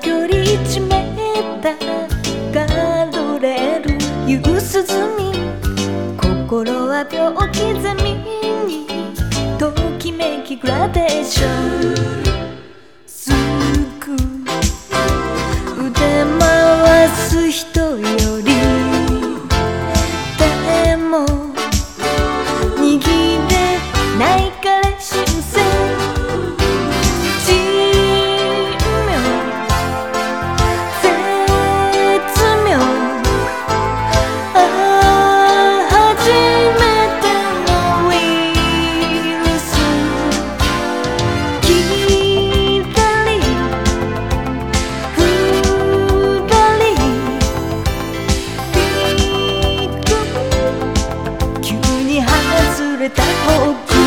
距離1メーターガードレール夕涼み。心は秒刻みにときめきグラデーション。tak ho oddzielić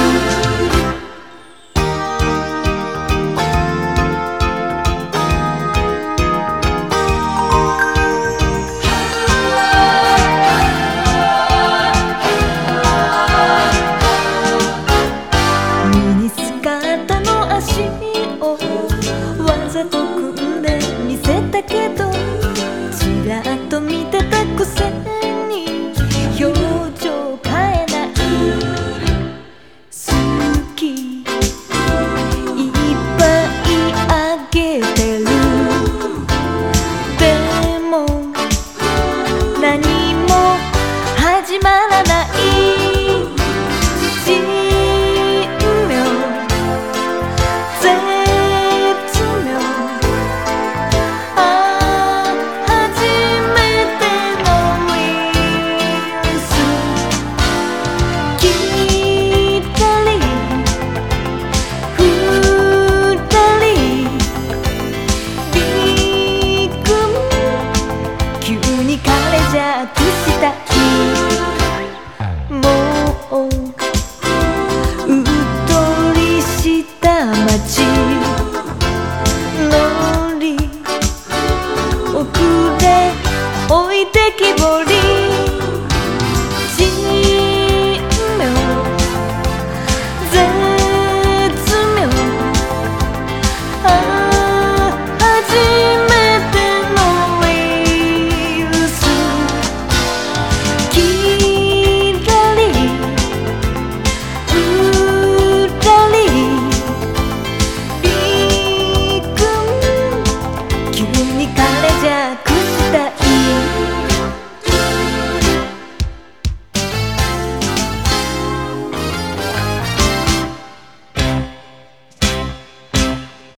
何も始まらない。quis daqui. that